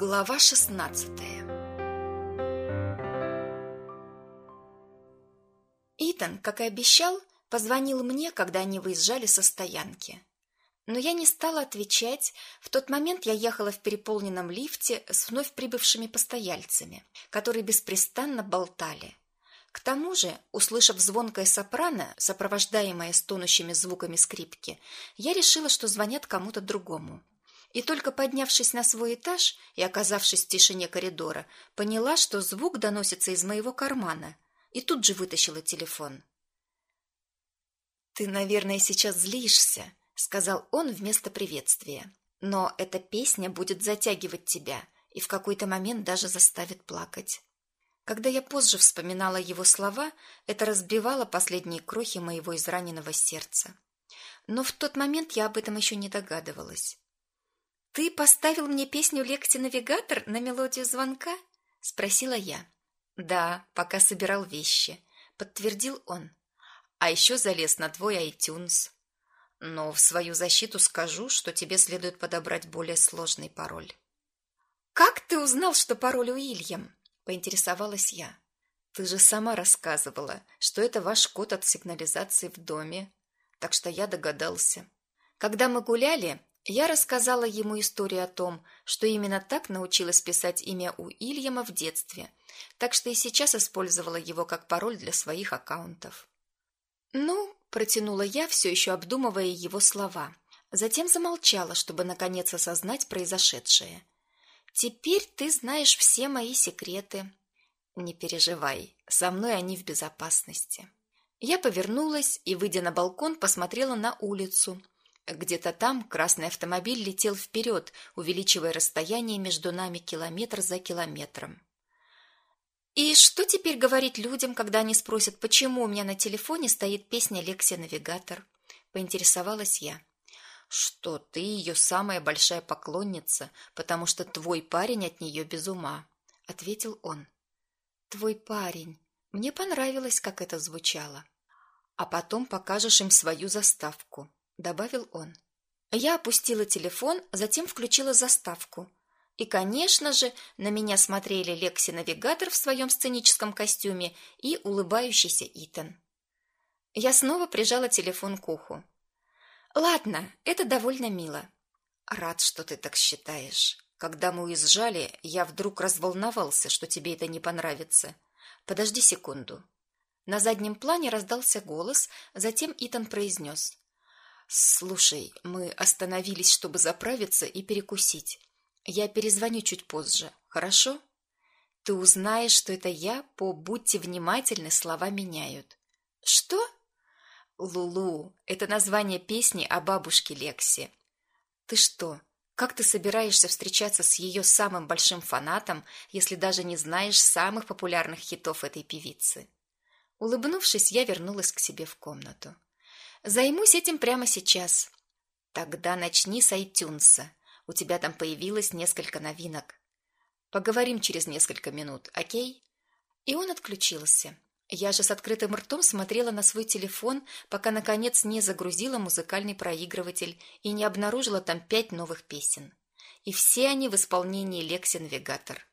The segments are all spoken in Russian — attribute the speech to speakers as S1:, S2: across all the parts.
S1: Глава шестнадцатая Итан, как и обещал, позвонил мне, когда они выезжали со стоянки. Но я не стала отвечать. В тот момент я ехала в переполненном лифте с вновь прибывшими постояльцами, которые беспрестанно болтали. К тому же, услышав звонкое сопрано, сопровождаемое стонущими звуками скрипки, я решила, что звонят кому-то другому. И только поднявшись на свой этаж и оказавшись в тишине коридора, поняла, что звук доносится из моего кармана, и тут же вытащила телефон. «Ты, наверное, сейчас злишься», — сказал он вместо приветствия. «Но эта песня будет затягивать тебя и в какой-то момент даже заставит плакать». Когда я позже вспоминала его слова, это разбивало последние крохи моего израненного сердца. Но в тот момент я об этом еще не догадывалась. «Ты поставил мне песню «Лекси Навигатор» на мелодию звонка?» — спросила я. «Да, пока собирал вещи», — подтвердил он. «А еще залез на твой iTunes. Но в свою защиту скажу, что тебе следует подобрать более сложный пароль». «Как ты узнал, что пароль Уильям?» — поинтересовалась я. «Ты же сама рассказывала, что это ваш код от сигнализации в доме, так что я догадался. Когда мы гуляли, я рассказала ему историю о том, что именно так научилась писать имя Уильяма в детстве, так что и сейчас использовала его как пароль для своих аккаунтов. «Ну», — протянула я, все еще обдумывая его слова, затем замолчала, чтобы наконец осознать произошедшее. «Теперь ты знаешь все мои секреты». «Не переживай, со мной они в безопасности». Я повернулась и, выйдя на балкон, посмотрела на улицу, где-то там красный автомобиль летел вперед, увеличивая расстояние между нами километр за километром. И что теперь говорить людям, когда они спросят, почему у меня на телефоне стоит песня Лекси Навигатор? Поинтересовалась я. Что ты ее самая большая поклонница, потому что твой парень от нее без ума, ответил он. Твой парень. Мне понравилось, как это звучало. А потом покажешь им свою заставку добавил он. Я опустила телефон, затем включила заставку. И, конечно же, на меня смотрели Лекси-навигатор в своем сценическом костюме и улыбающийся Итан. Я снова прижала телефон к уху. Ладно, это довольно мило. Рад, что ты так считаешь. Когда мы уезжали, я вдруг разволновался, что тебе это не понравится. Подожди секунду. На заднем плане раздался голос, затем Итан произнес. Слушай, мы остановились, чтобы заправиться и перекусить. Я перезвоню чуть позже, хорошо? Ты узнаешь, что это я по «Будьте внимательны» слова меняют. Что? Лулу, это название песни о бабушке Лекси. Ты что, как ты собираешься встречаться с ее самым большим фанатом, если даже не знаешь самых популярных хитов этой певицы? Улыбнувшись, я вернулась к себе в комнату. Займусь этим прямо сейчас. Тогда начни с iTunes. У тебя там появилось несколько новинок. Поговорим через несколько минут, окей? И он отключился. Я же с открытым ртом смотрела на свой телефон, пока наконец не загрузила музыкальный проигрыватель и не обнаружила там пять новых песен. И все они в исполнении Лекси Навигатор.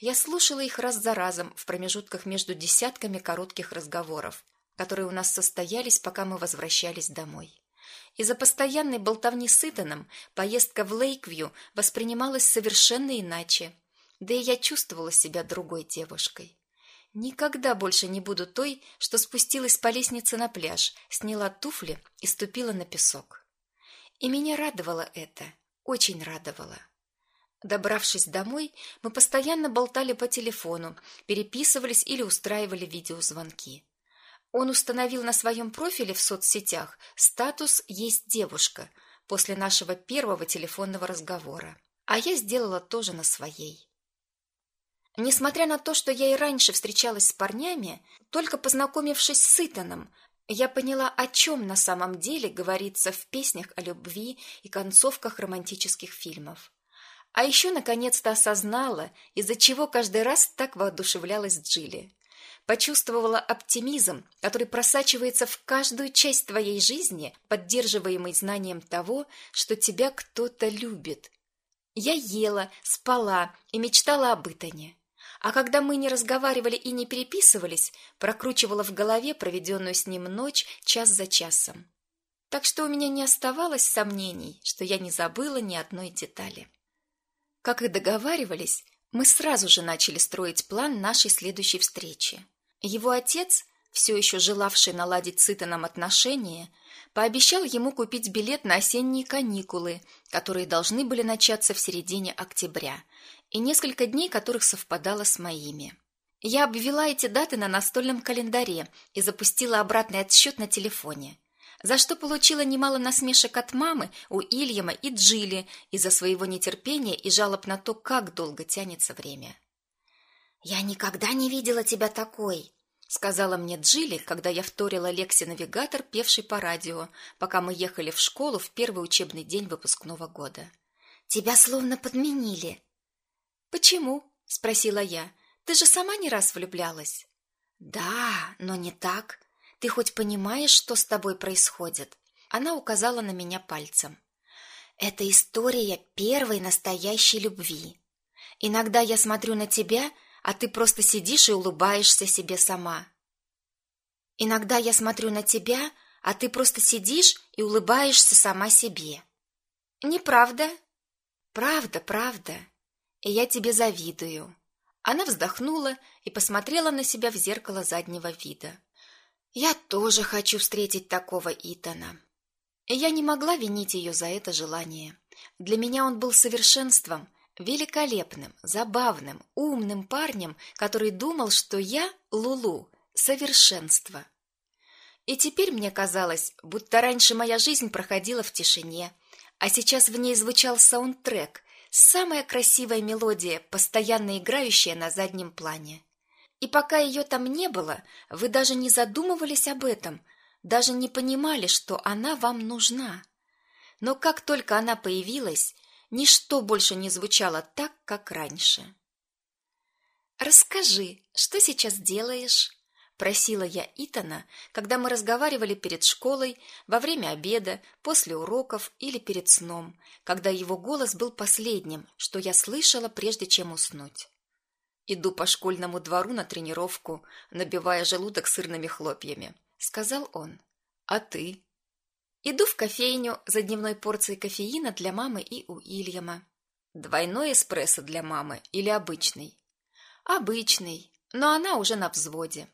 S1: Я слушала их раз за разом в промежутках между десятками коротких разговоров, которые у нас состоялись, пока мы возвращались домой. Из-за постоянной болтовни с Итаном поездка в Лейквью воспринималась совершенно иначе, да и я чувствовала себя другой девушкой. Никогда больше не буду той, что спустилась по лестнице на пляж, сняла туфли и ступила на песок. И меня радовало это, очень радовало. Добравшись домой, мы постоянно болтали по телефону, переписывались или устраивали видеозвонки. Он установил на своем профиле в соцсетях статус «Есть девушка» после нашего первого телефонного разговора, а я сделала тоже на своей. Несмотря на то, что я и раньше встречалась с парнями, только познакомившись с Итаном, я поняла, о чем на самом деле говорится в песнях о любви и концовках романтических фильмов. А еще наконец-то осознала, из-за чего каждый раз так воодушевлялась Джилли почувствовала оптимизм, который просачивается в каждую часть твоей жизни, поддерживаемый знанием того, что тебя кто-то любит. Я ела, спала и мечтала об Итане. А когда мы не разговаривали и не переписывались, прокручивала в голове проведенную с ним ночь час за часом. Так что у меня не оставалось сомнений, что я не забыла ни одной детали. Как и договаривались, мы сразу же начали строить план нашей следующей встречи. Его отец, все еще желавший наладить с Итаном отношения, пообещал ему купить билет на осенние каникулы, которые должны были начаться в середине октября, и несколько дней которых совпадало с моими. Я обвела эти даты на настольном календаре и запустила обратный отсчет на телефоне, за что получила немало насмешек от мамы, у Ильяма и Джилли из-за своего нетерпения и жалоб на то, как долго тянется время. «Я никогда не видела тебя такой», сказала мне Джилли, когда я вторила Лекси-навигатор, певший по радио, пока мы ехали в школу в первый учебный день выпускного года. «Тебя словно подменили». «Почему?» – спросила я. «Ты же сама не раз влюблялась». «Да, но не так. Ты хоть понимаешь, что с тобой происходит?» Она указала на меня пальцем. «Это история первой настоящей любви. Иногда я смотрю на тебя – а ты просто сидишь и улыбаешься себе сама. Иногда я смотрю на тебя, а ты просто сидишь и улыбаешься сама себе. Неправда? Правда, правда. И я тебе завидую. Она вздохнула и посмотрела на себя в зеркало заднего вида. Я тоже хочу встретить такого Итана. И я не могла винить ее за это желание. Для меня он был совершенством – великолепным, забавным, умным парнем, который думал, что я Лулу, совершенство. И теперь мне казалось, будто раньше моя жизнь проходила в тишине, а сейчас в ней звучал саундтрек, самая красивая мелодия, постоянно играющая на заднем плане. И пока ее там не было, вы даже не задумывались об этом, даже не понимали, что она вам нужна. Но как только она появилась, Ничто больше не звучало так, как раньше. «Расскажи, что сейчас делаешь?» – просила я Итана, когда мы разговаривали перед школой, во время обеда, после уроков или перед сном, когда его голос был последним, что я слышала, прежде чем уснуть. «Иду по школьному двору на тренировку, набивая желудок сырными хлопьями», – сказал он. «А ты?» Иду в кофейню за дневной порцией кофеина для мамы и у Ильяма. Двойной эспрессо для мамы или обычный? Обычный, но она уже на взводе.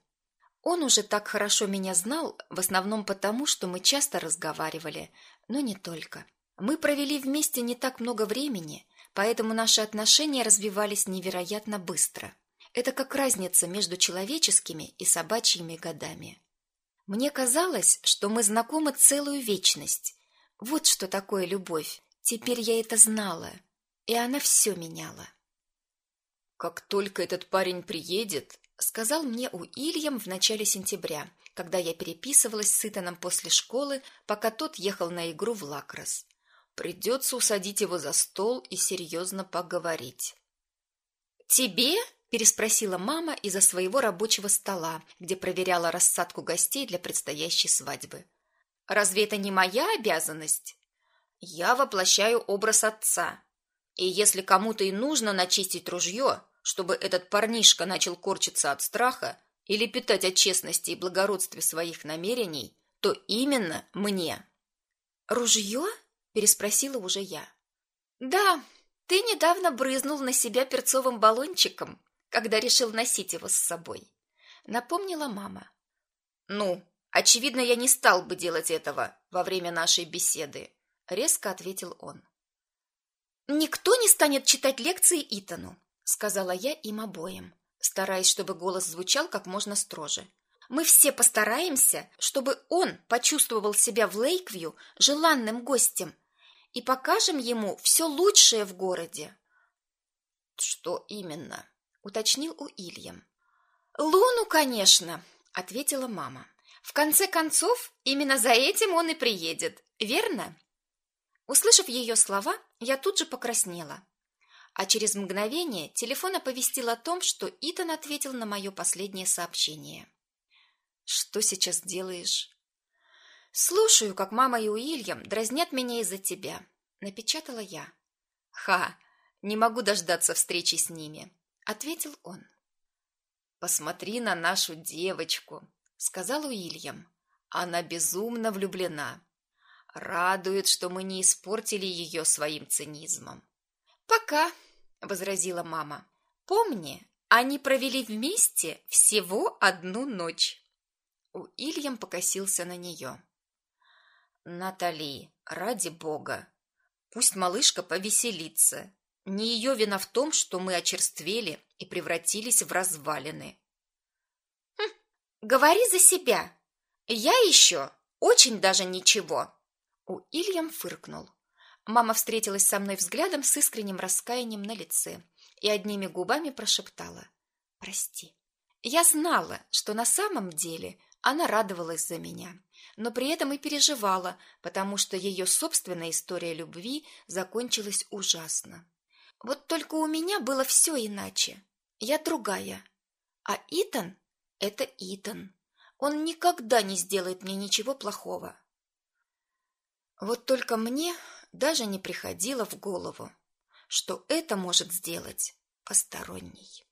S1: Он уже так хорошо меня знал, в основном потому, что мы часто разговаривали, но не только. Мы провели вместе не так много времени, поэтому наши отношения развивались невероятно быстро. Это как разница между человеческими и собачьими годами. Мне казалось, что мы знакомы целую вечность. Вот что такое любовь. Теперь я это знала, и она все меняла. Как только этот парень приедет, сказал мне у Ильям в начале сентября, когда я переписывалась с Итаном после школы, пока тот ехал на игру в Лакрос. Придется усадить его за стол и серьезно поговорить. «Тебе?» Переспросила мама из-за своего рабочего стола, где проверяла рассадку гостей для предстоящей свадьбы. Разве это не моя обязанность? Я воплощаю образ отца. И если кому-то и нужно начистить ружье, чтобы этот парнишка начал корчиться от страха или питать от честности и благородстве своих намерений, то именно мне. Ружье? переспросила уже я. Да, ты недавно брызнул на себя перцовым баллончиком, когда решил носить его с собой. Напомнила мама. Ну, очевидно, я не стал бы делать этого во время нашей беседы, резко ответил он. Никто не станет читать лекции Итану, сказала я им обоим, стараясь, чтобы голос звучал как можно строже. Мы все постараемся, чтобы он почувствовал себя в Лейквью желанным гостем и покажем ему все лучшее в городе. Что именно? Уточнил у Ильям. Луну, конечно, ответила мама. В конце концов, именно за этим он и приедет, верно? Услышав ее слова, я тут же покраснела. А через мгновение телефон оповестил о том, что Итан ответил на мое последнее сообщение. Что сейчас делаешь? Слушаю, как мама и Уильям дразнят меня из-за тебя, напечатала я. Ха, Не могу дождаться встречи с ними, ответил он. Посмотри на нашу девочку, сказал Уильям. Она безумно влюблена. Радует, что мы не испортили ее своим цинизмом. Пока, возразила мама. Помни, они провели вместе всего одну ночь. Уильям покосился на нее. Натали, ради бога, пусть малышка повеселится. Не ее вина в том, что мы очерствели и превратились в развалины. Хм, говори за себя. Я еще очень даже ничего. Уильям фыркнул. Мама встретилась со мной взглядом с искренним раскаянием на лице и одними губами прошептала «Прости». Я знала, что на самом деле она радовалась за меня, но при этом и переживала, потому что ее собственная история любви закончилась ужасно. Вот только у меня было все иначе. Я другая. А Итан – это Итан. Он никогда не сделает мне ничего плохого. Вот только мне даже не приходило в голову, что это может сделать посторонний.